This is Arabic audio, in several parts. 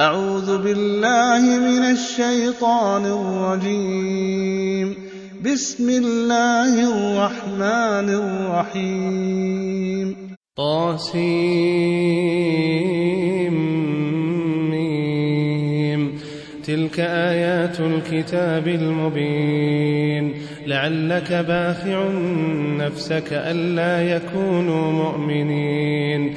أعوذ بالله من الشيطان الرجيم. بسم الله الرحمن الرحيم. طاسيم تلك آيات الكتاب المبين. لعلك باخع نفسك ألا يكونوا مؤمنين.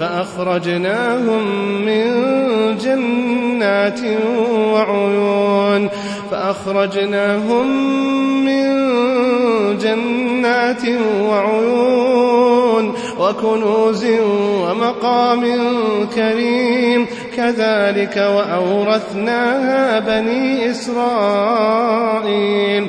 فأخرجناهم من جنات وعيون. فأخرجناهم من جنات وعيون وكنوز ومقام كريم. كذلك وأورثناها بني إسرائيل.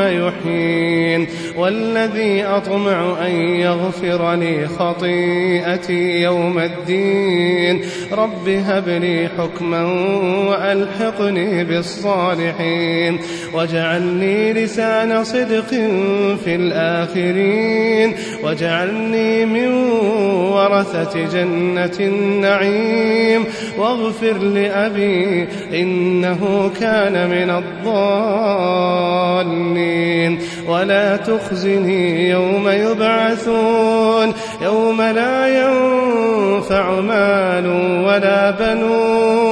يحيين. والذي أطمع أن يغفر لي خطيئتي يوم الدين. رب هب لي حكما وألحقني بالصالحين. واجعلني لسان صدق في الآخرين. واجعلني من ورثة جنة النعيم. واغفر لأبي إنه كان من الضالين. ولا تخزني يوم يبعثون. يوم لا ينفع مال ولا بنون.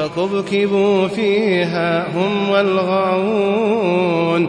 فكبكبوا فيها هم والغاوون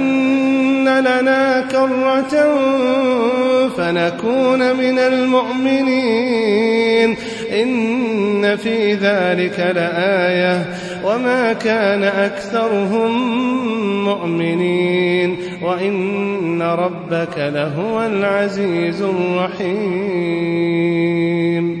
لنا كرة فنكون من المؤمنين. إن في ذلك لآية. وما كان أكثرهم مؤمنين. وإن ربك لهو العزيز الرحيم.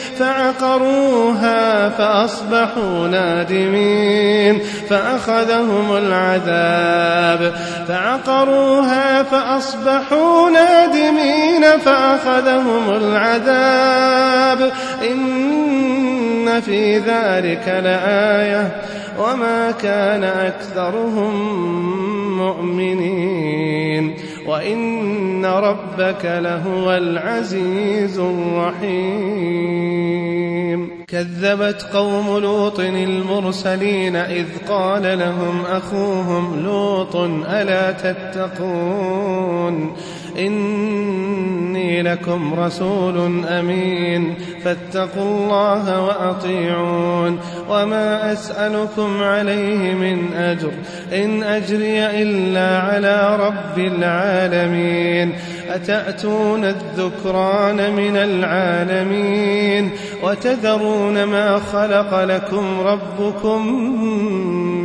فعقروها فأصبحوا نادمين فأخذهم العذاب فعقروها فأصبحوا نادمين فأخذهم العذاب إن في ذلك لآية وما كان أكثرهم مؤمنين وإن ربك لهو العزيز الرحيم. كذبت قوم لوط المرسلين إذ قال لهم أخوهم لوط ألا تتقون إني لكم رسول أمين. فاتقوا الله وأطيعون. وما أسألكم عليه من أجر. إن أجري إلا على رب العالمين. أتأتون الذكران من العالمين. وتذرون ما خلق لكم ربكم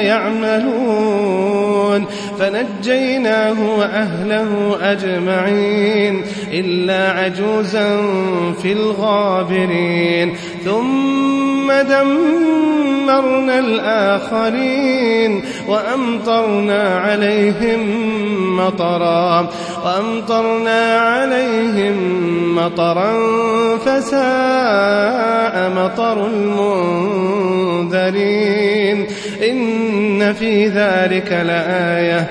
يعملون فنجيناه وأهله أجمعين إلا عجوزا في الغابرين ثم دمرنا الآخرين وأمطرنا عليهم مطرا وأمطرنا عليهم مطرا فساء مطر المنذرين إن في ذلك لآية.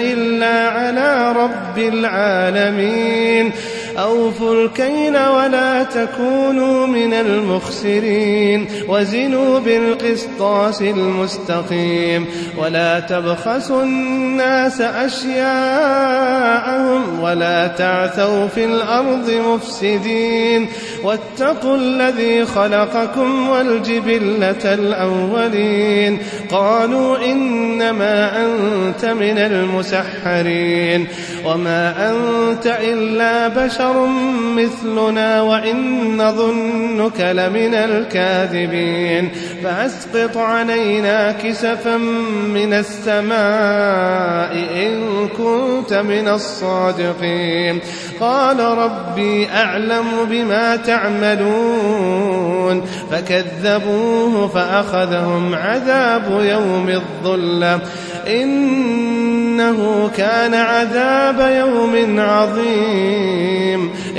إلا على رب العالمين. أوفوا الكيل ولا تكونوا من المخسرين وزنوا بالقسطاس المستقيم ولا تبخسوا الناس أشياءهم ولا تعثوا في الأرض مفسدين واتقوا الذي خلقكم والجبلة الأولين قالوا إنما أنت من المسحرين وما أنت إلا بشر مثلنا وإن نظنك لمن الكاذبين فأسقط علينا كسفا من السماء إن كنت من الصادقين قال ربي أعلم بما تعملون فكذبوه فأخذهم عذاب يوم الظلة إن إنه كان عذاب يوم عظيم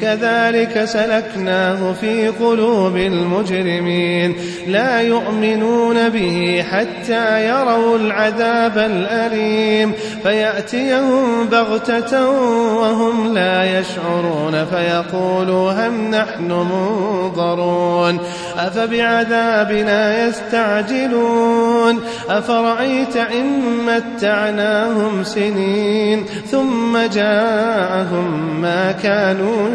كذلك سلكناه في قلوب المجرمين. لا يؤمنون به حتى يروا العذاب الأليم. فيأتيهم بغتة وهم لا يشعرون. فيقولوا هم نحن منظرون؟ أفبعذابنا يستعجلون؟ أفرأيت إن متعناهم سنين ثم جاءهم ما كانوا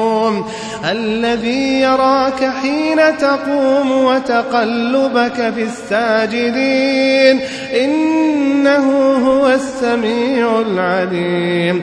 تقوم الذي يراك حين تقوم وتقلبك في الساجدين إنه هو السميع العليم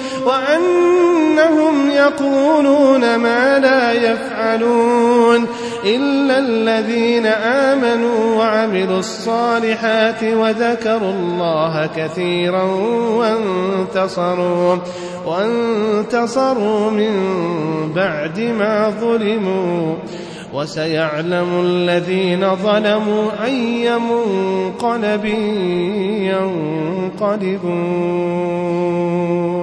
وأنهم يقولون ما لا يفعلون إلا الذين آمنوا وعملوا الصالحات وذكروا الله كثيرا وانتصروا وانتصروا من بعد ما ظلموا. وسيعلم الذين ظلموا أي منقلب ينقلبون.